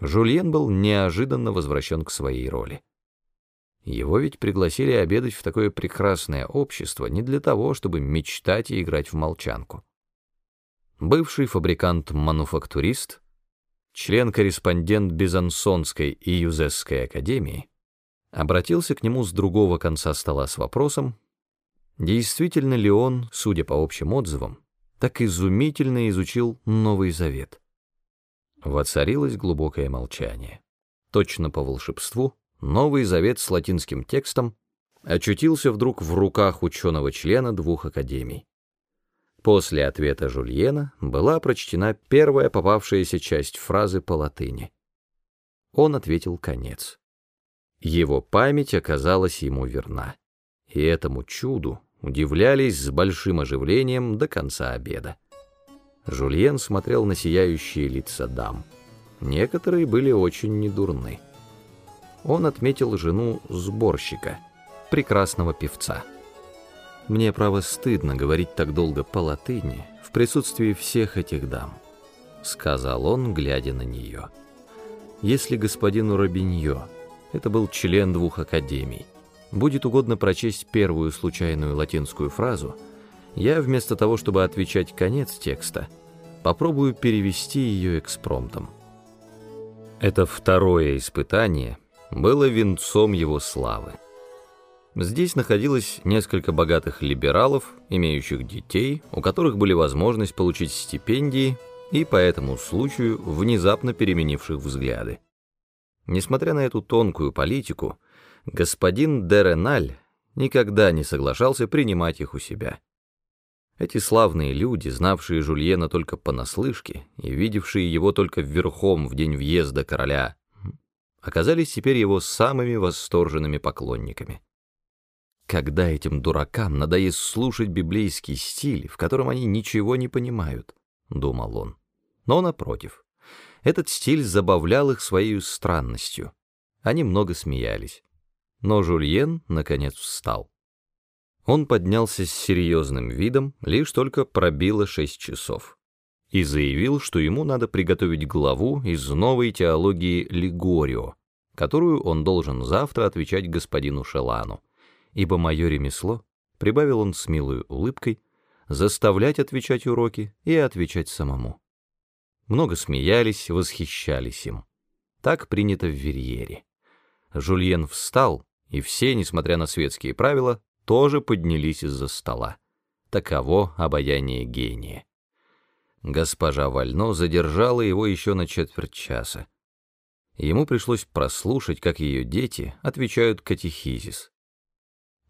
Жульен был неожиданно возвращен к своей роли. Его ведь пригласили обедать в такое прекрасное общество не для того, чтобы мечтать и играть в молчанку. Бывший фабрикант-мануфактурист, член-корреспондент Безансонской и Юзесской академии, обратился к нему с другого конца стола с вопросом, действительно ли он, судя по общим отзывам, так изумительно изучил Новый Завет. Воцарилось глубокое молчание. Точно по волшебству Новый Завет с латинским текстом очутился вдруг в руках ученого-члена двух академий. После ответа Жульена была прочтена первая попавшаяся часть фразы по латыни. Он ответил конец. Его память оказалась ему верна, и этому чуду удивлялись с большим оживлением до конца обеда. Жульен смотрел на сияющие лица дам. Некоторые были очень недурны он отметил жену сборщика, прекрасного певца. Мне, право, стыдно говорить так долго по латыни в присутствии всех этих дам, сказал он, глядя на нее. Если господину Робиньо, это был член двух академий, будет угодно прочесть первую случайную латинскую фразу, я вместо того, чтобы отвечать конец текста, попробую перевести ее экспромтом. Это второе испытание — было венцом его славы. Здесь находилось несколько богатых либералов, имеющих детей, у которых были возможность получить стипендии и по этому случаю внезапно переменивших взгляды. Несмотря на эту тонкую политику, господин Дереналь никогда не соглашался принимать их у себя. Эти славные люди, знавшие Жульена только понаслышке и видевшие его только верхом в день въезда короля оказались теперь его самыми восторженными поклонниками. Когда этим дуракам надоест слушать библейский стиль, в котором они ничего не понимают, — думал он. Но, напротив, этот стиль забавлял их своей странностью. Они много смеялись. Но Жульен, наконец, встал. Он поднялся с серьезным видом, лишь только пробило шесть часов и заявил, что ему надо приготовить главу из новой теологии Лигорио, которую он должен завтра отвечать господину Шелану, ибо мое ремесло, прибавил он с милой улыбкой, заставлять отвечать уроки и отвечать самому. Много смеялись, восхищались им. Так принято в Верьере. Жульен встал, и все, несмотря на светские правила, тоже поднялись из-за стола. Таково обаяние гения. Госпожа Вально задержала его еще на четверть часа. Ему пришлось прослушать, как ее дети отвечают катехизис.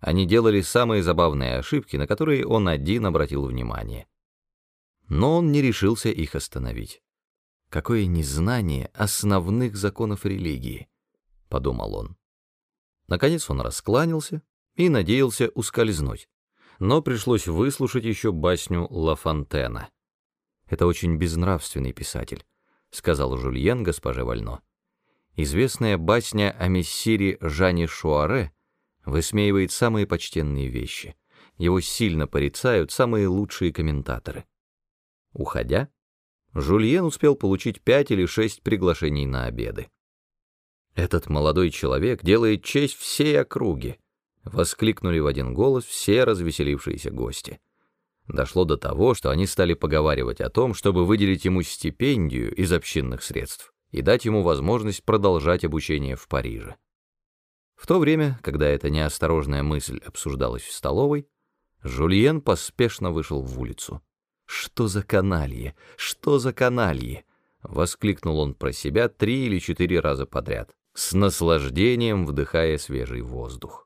Они делали самые забавные ошибки, на которые он один обратил внимание. Но он не решился их остановить. «Какое незнание основных законов религии», — подумал он. Наконец он раскланялся и надеялся ускользнуть, но пришлось выслушать еще басню Ла Фонтена. Это очень безнравственный писатель, сказал Жульен госпоже Вально. Известная басня о мессире Жане Шуаре высмеивает самые почтенные вещи. Его сильно порицают самые лучшие комментаторы. Уходя, Жульен успел получить пять или шесть приглашений на обеды. «Этот молодой человек делает честь всей округе», — воскликнули в один голос все развеселившиеся гости. Дошло до того, что они стали поговаривать о том, чтобы выделить ему стипендию из общинных средств и дать ему возможность продолжать обучение в Париже. В то время, когда эта неосторожная мысль обсуждалась в столовой, Жульен поспешно вышел в улицу. «Что за каналье? Что за каналье?» — воскликнул он про себя три или четыре раза подряд, с наслаждением вдыхая свежий воздух.